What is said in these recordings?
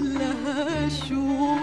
لها شوق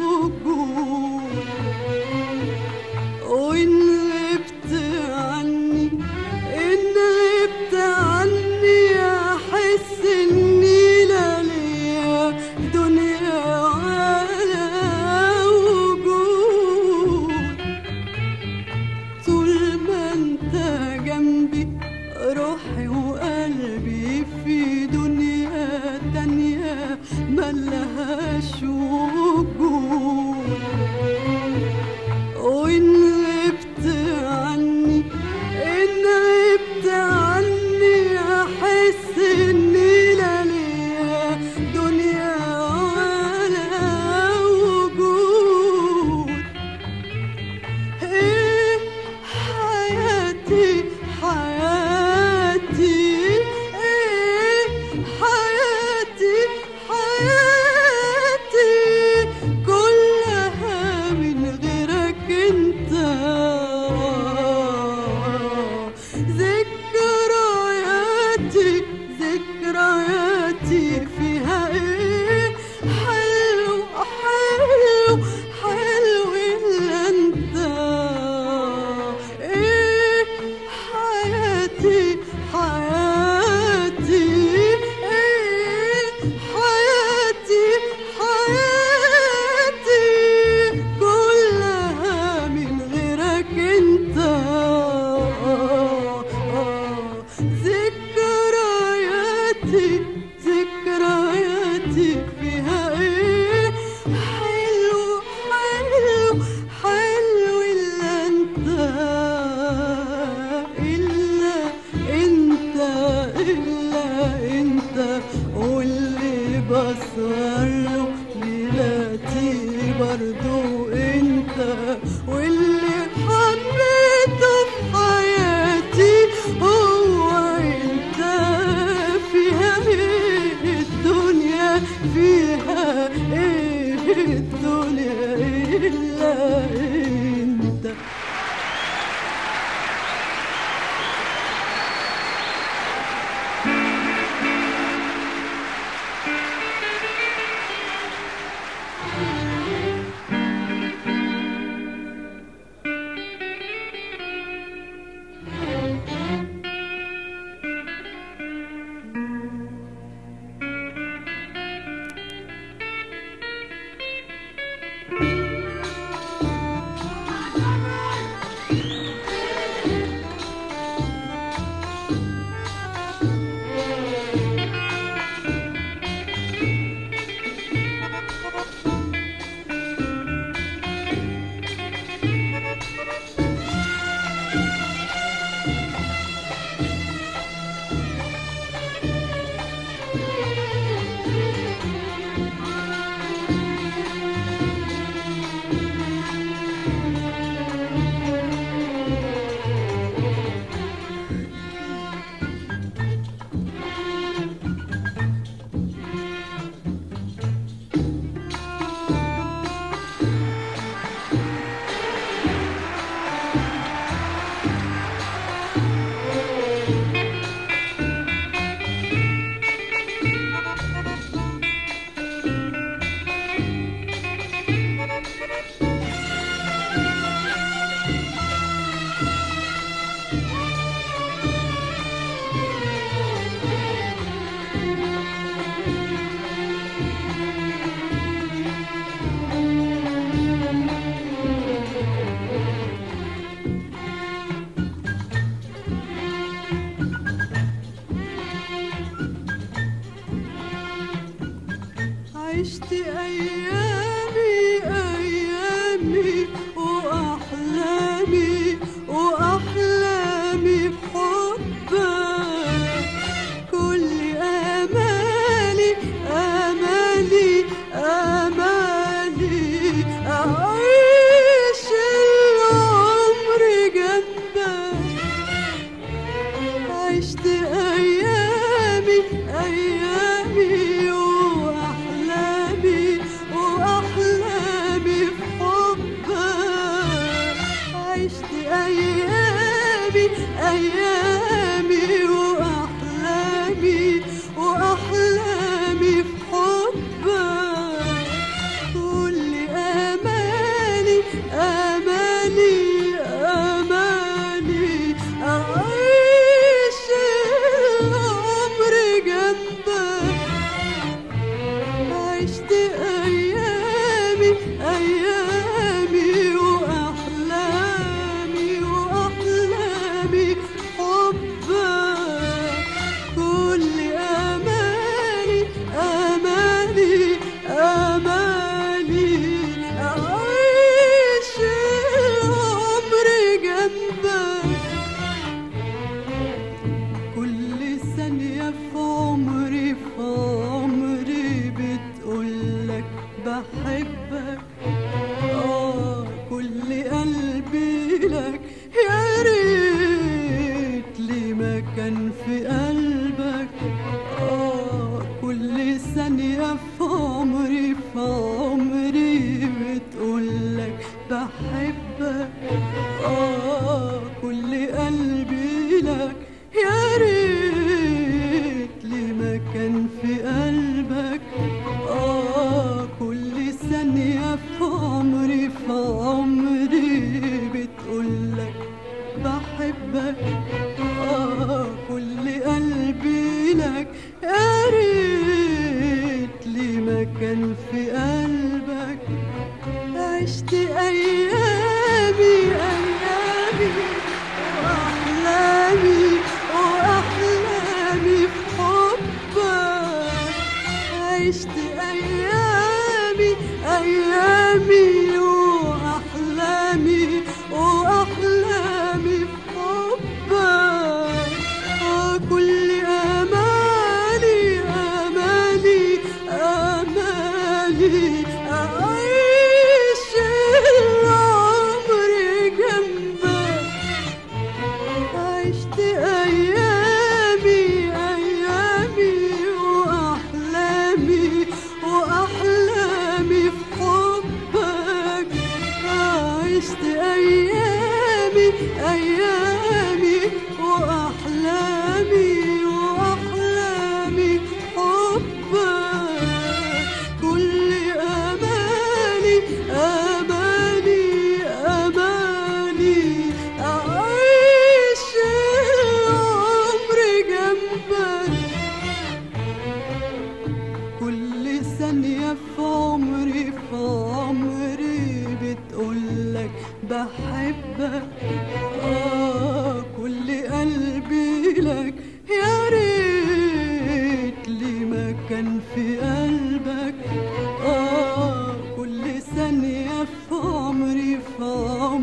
عشت أيامي the earth.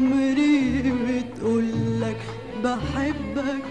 عمري بتقولك بحبك.